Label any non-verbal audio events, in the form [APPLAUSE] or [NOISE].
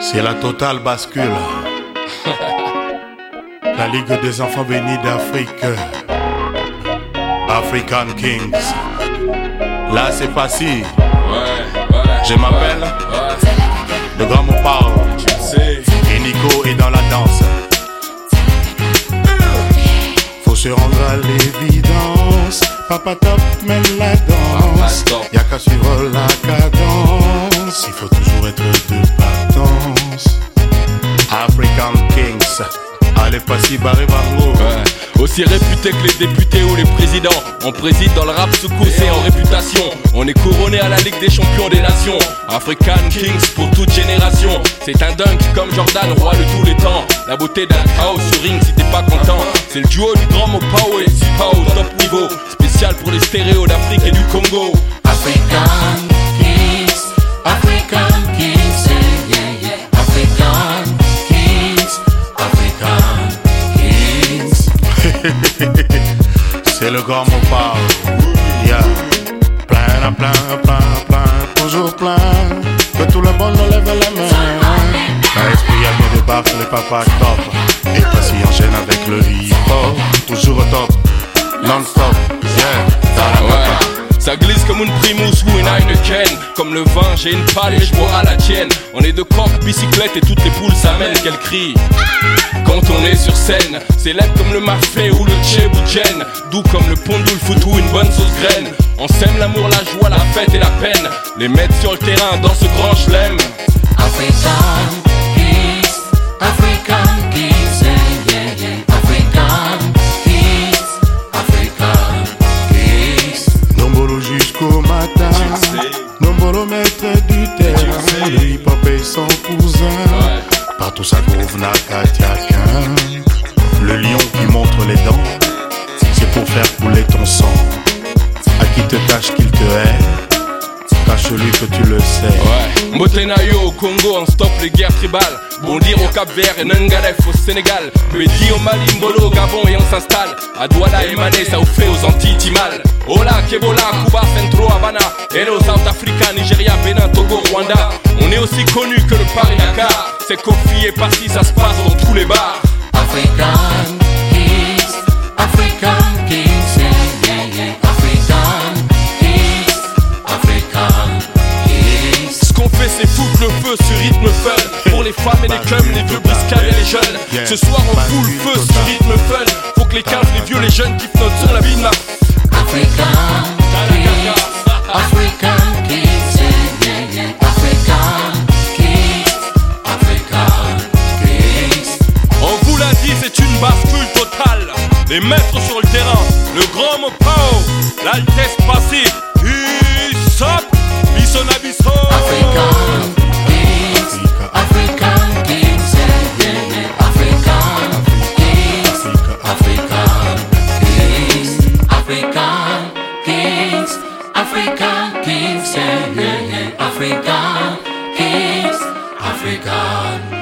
C'est la totale bascule. [LAUGHS] La Ligue des enfants bénis d'Afrique. African Kings. Là, c'est facile. Je m'appelle Le Grand Mopao. Et Nico est dans la danse. Faut se rendre à l'évidence. Papa top mène la danse. Y'a qu'à suivre la cadence. Kings. Allez, pas si barré barreau. Aussi réputé que les députés ou les présidents. On préside dans le rap secoussé en réputation. On est couronné à la Ligue des champions des nations. African Kings pour toute génération. C'est un dunk comme Jordan, roi de tous les temps. La beauté d'un chaos sur ring si t'es pas content. C'est le duo du grand Mopao et Sipao au top niveau. Spécial pour les stéréos d'Afrique et du Congo. African Kings, African Le grand Mopao. Yeah. Plein, plein, plein, plein. Toujours plein. Que tout le monde lève la main. L'esprit a bien débarque les papas top. Et pas si en gêne avec le hip-hop. Toujours au top. Non-stop. Ça glisse comme une Primus ou une Heineken. Comme le vin, j'ai une palle et je bois à la tienne. On est de coq, bicyclette et toutes les poules s'amènent. Qu'elles crient Quand on est sur scène, c'est laid comme le mafé ou le tchébouchen Doux comme le pondou, le foot ou une bonne sauce graine. On sème l'amour, la joie, la fête et la peine. Les mettre sur le terrain dans ce grand chelem Le hip-hop est son cousin. Partout ça groove n'a. Le lion qui montre les dents. C'est pour faire couler ton sang. À qui te cache qu'il te hait. Cache-lui que tu le sais. Ouais, Motenayo au Congo, on stoppe les guerres tribales. Bondir au Cap Vert et Nangalef au Sénégal. Mehdi au Mali, Mbolo au Gabon et on s'installe. À Douala et Mané, ça fait aux Antilles Timal. Ola, Kebola, Cuba, Centro, Havana. Hello, South Africa, Nigeria, Bénin, Togo, Rwanda. Aussi connu que le Paris-Dakar. C'est Kofi et Passy, ça se passe dans tous les bars. African Kings, African Kings, yeah, yeah, yeah. African Kings, African Kings. Ce qu'on fait, c'est foutre le feu sur rythme fun. Pour les femmes et les clubs, les vieux briscards et les jeunes. Ce soir, on fout le feu sur rythme fun. Faut que les caves, les vieux, les jeunes kiffent notre son, la vie de ma. African Kings, African les mettre sur le terrain. Le grand Mopao, l'altesse passive, Usopp, Bison Abisso. African Kings, African Kings, Kings, Kings, Kings, Kings, yeah, African